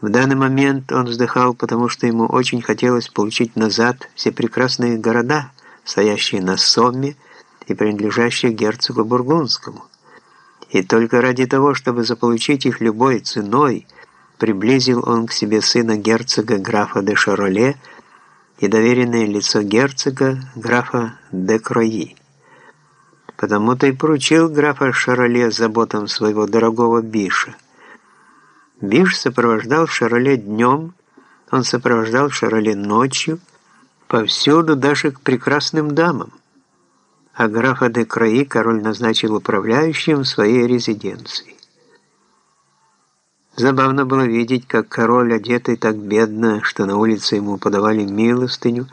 В данный момент он вздыхал, потому что ему очень хотелось получить назад все прекрасные города, стоящие на Сомме и принадлежащие герцогу Бургундскому. И только ради того, чтобы заполучить их любой ценой, приблизил он к себе сына герцога графа де Шароле и доверенное лицо герцога графа де Крои. Потому-то и поручил графа Шароле заботам своего дорогого Биша – Биш сопровождал Шароле днем, он сопровождал Шароле ночью, повсюду, даже к прекрасным дамам. А графа де Краи король назначил управляющим своей резиденции. Забавно было видеть, как король, одетый так бедно, что на улице ему подавали милостыню,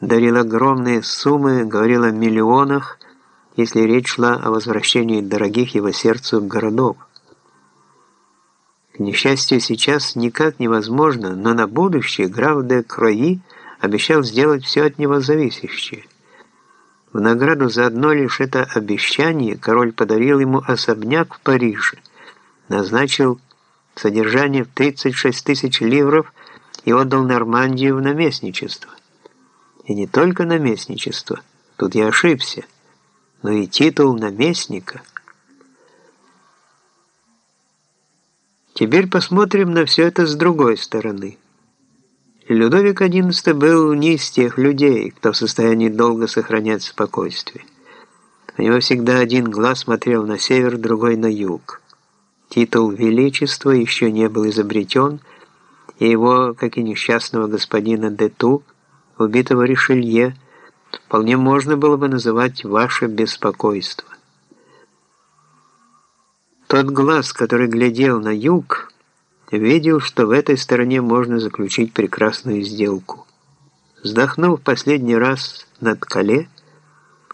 дарил огромные суммы, говорил о миллионах, если речь шла о возвращении дорогих его сердцу городов. К сейчас никак невозможно, но на будущее граф де Крои обещал сделать все от него зависящее. В награду за одно лишь это обещание король подарил ему особняк в Париже, назначил содержание в 36 тысяч ливров и отдал Нормандию в наместничество. И не только наместничество, тут я ошибся, но и титул наместника – Теперь посмотрим на все это с другой стороны. Людовик XI был не из тех людей, кто в состоянии долго сохранять спокойствие. У него всегда один глаз смотрел на север, другой на юг. Титул Величества еще не был изобретен, и его, как и несчастного господина Дету, убитого Ришелье, вполне можно было бы называть «ваше беспокойство». Тот глаз, который глядел на юг, видел, что в этой стороне можно заключить прекрасную сделку. Вздохнув последний раз над Кале,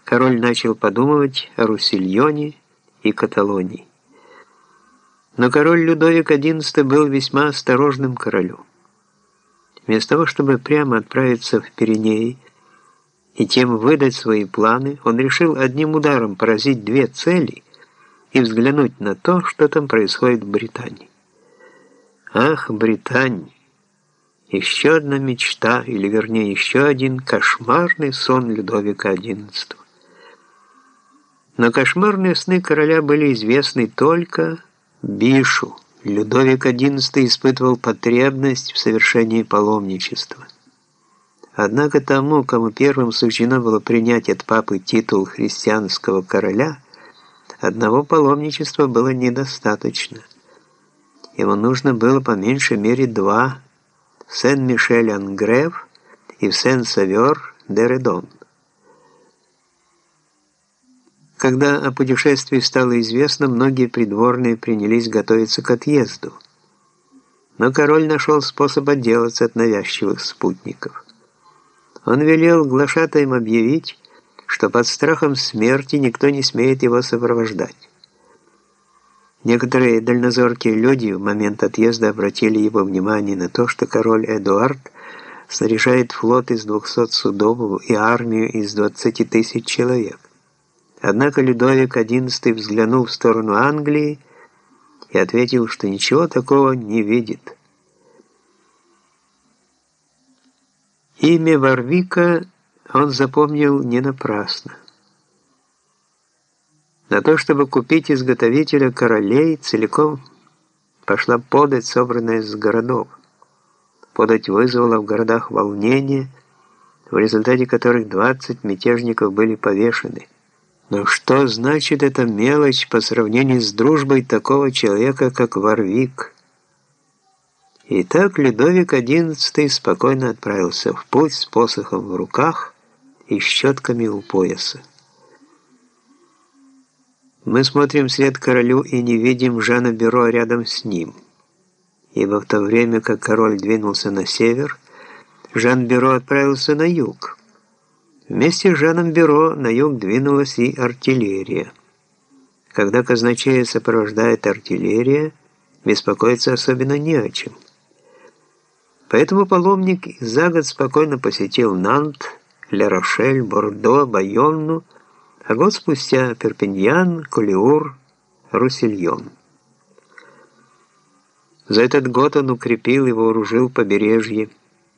король начал подумывать о Руссильоне и Каталонии. Но король Людовик XI был весьма осторожным королем. Вместо того, чтобы прямо отправиться в Пиренеи и тем выдать свои планы, он решил одним ударом поразить две цели и взглянуть на то, что там происходит в Британии. Ах, Британия! Еще одна мечта, или вернее еще один кошмарный сон Людовика XI. Но кошмарные сны короля были известны только Бишу. Людовик XI испытывал потребность в совершении паломничества. Однако тому, кому первым суждено было принять от папы титул христианского короля – Одного паломничества было недостаточно. Ему нужно было по меньшей мере два в Сен-Мишель-Ангрев и в Сен-Савер-де-Редон. Когда о путешествии стало известно, многие придворные принялись готовиться к отъезду. Но король нашел способ отделаться от навязчивых спутников. Он велел глашатаем объявить, что под страхом смерти никто не смеет его сопровождать. Некоторые дальнозоркие люди в момент отъезда обратили его внимание на то, что король Эдуард снаряжает флот из 200 судов и армию из 20 тысяч человек. Однако Людовик XI взглянул в сторону Англии и ответил, что ничего такого не видит. Имя Варвика он запомнил не напрасно. На то, чтобы купить изготовителя королей, целиком пошла подать, собранная с городов. Подать вызвала в городах волнение, в результате которых 20 мятежников были повешены. Но что значит эта мелочь по сравнению с дружбой такого человека, как Варвик? Итак, Людовик XI спокойно отправился в путь с посохом в руках, и щетками у пояса. Мы смотрим вслед королю и не видим Жана Беро рядом с ним, ибо в то время, как король двинулся на север, Жан Беро отправился на юг. Вместе с Жаном Беро на юг двинулась и артиллерия. Когда казначея сопровождает артиллерия, беспокоиться особенно не о чем. Поэтому паломник за год спокойно посетил Нант, Ля-Рошель, Бордо, Байонну, а год спустя Перпиньян, Колиур, Руссельон. За этот год он укрепил и вооружил побережье,